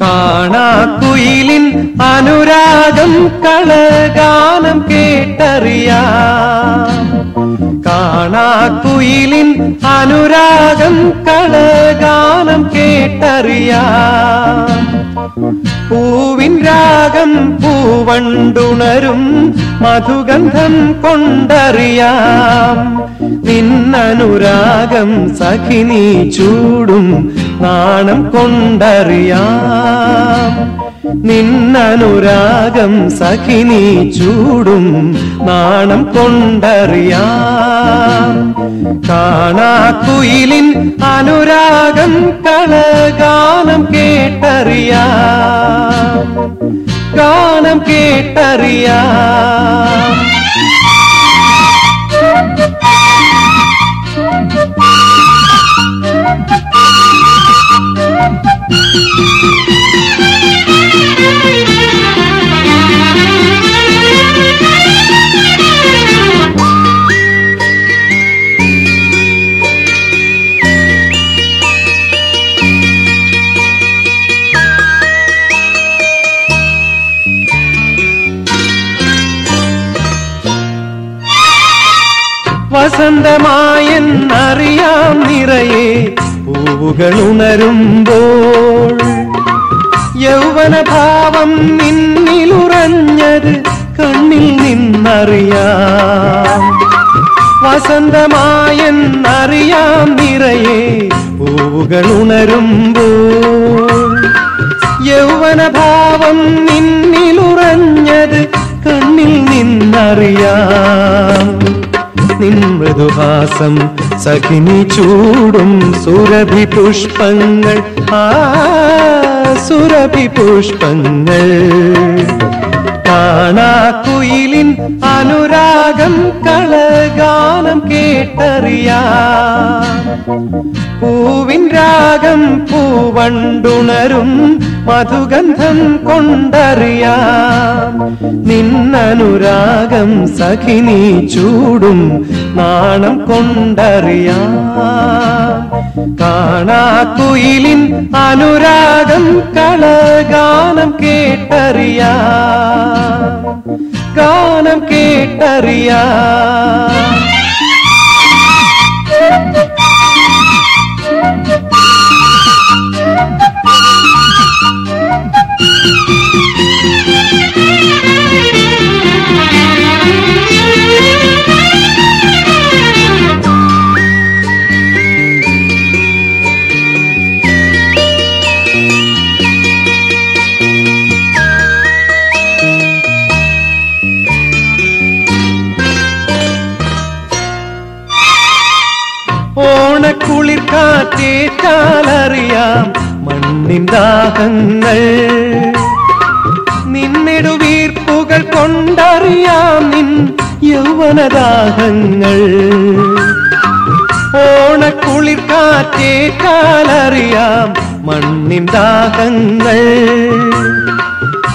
കാണാക്കുയിലിൻ അനുരാഗം കളഗാനം കേട്ടറിയാം. കാണാക്കുയിലിൻ അനുരാഗം കളഗാനം കേട്ടറിയാം. പൂവിൻ രാഗം പൂവണ്ടുണരും മധുഗന്ധം കൊണ്ടറിയാം. നിന്നനുരാഗം സഖിനി ചൂടും നാണം കൊണ്ടറിയാം. നിന്നനുരാഗം സഖി നീ ചൂടും നാണം കൊണ്ടറിയാം. കാണാക്കുയിലിൻ അനുരാഗം കളഗാനം കേട്ടറിയാം. ഗാനം കേട്ടറിയാം. വസന്തമായെന്നറിയാം നിറയെ. പൂവുകൾ ഉണരുമ്പോൾ യൗവനഭാവം നിന്നിലുറഞ്ഞത് കണ്ണിൽ നിന്നറിയാം. വസന്തമായെന്നറിയാം നിറയെ. പൂവുകൾ ഉണരുമ്പോൾ യൗവനഭാവം നിന്നിലുറഞ്ഞത് കണ്ണിൽ നിന്നറിയാം. നിൻ മൃദുഹാസം സഖിനി ചൂടും സുരഭി പുഷ്പങ്ങൾ. ആ സുരഭി പുഷ്പങ്ങൾ. കാണാക്കുയിലിൻ അനുരാഗം കളഗാനം കേട്ടറിയാ. പൂവിൻ രാഗം പൂവണ്ടുണരും മധുഗന്ധം കൊണ്ടറിയാം. നിന്നനുരാഗം സഖിനി ചൂടും നാണം കൊണ്ടറിയാം. കാണാക്കുയിലിൻ അനുരാഗം കളഗാനം കേട്ടറിയാം. ഗാനം കേട്ടറിയാം. ഓണക്കുളിർ കാറ്റേറ്റാലറിയാം മണ്ണിൻ ദാഹങ്ങൾ. നിന്നിടുവീർപ്പുകൾ കൊണ്ടറിയാം നിൻ യൗവനദാഹങ്ങൾ. ഓണക്കുളിർ കാറ്റേറ്റാലറിയാം മണ്ണിൻ ദാഹങ്ങൾ.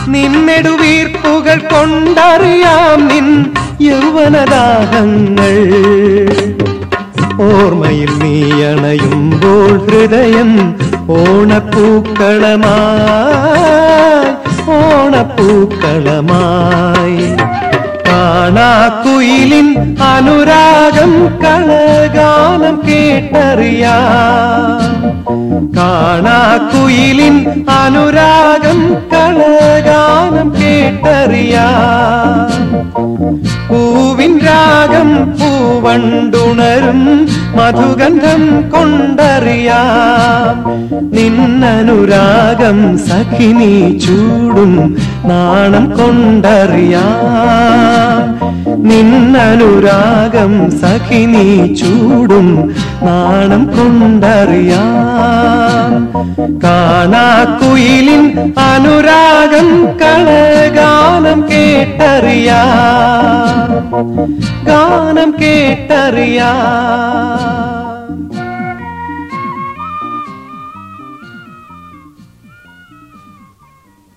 നിന്നെടുവീർപ്പുകൾ കൊണ്ടറിയാം നിൻ യൗവനദാഹങ്ങൾ. ഓർമ്മയിൽ നീ അണയുമ്പോൾ ഹൃദയം ഓണപ്പൂക്കളമായി ഓണപ്പൂക്കളമായി. കാണാക്കുയിലിൻ അനുരാഗം കളഗാനം കേട്ടറിയാം. കാണാക്കുയിലിൻ അനുരാഗം കളഗാനം കേട്ടറിയാം. പൂവിൻ രാഗം പൂവണ്ടുണരും മധുഗന്ധം കൊണ്ടറിയാം. നിന്നനുരാഗം സഖിനി ചൂടും നാണം കൊണ്ടറിയാം. നിന്നനുരാഗം സഖിനി ചൂടും നാണം കൊണ്ടറിയാം. കാണാക്കുയിലിൻ അനുരാഗം കളഗാനം കേട്ടറിയാ. ഗാനം കേട്ടറിയാം.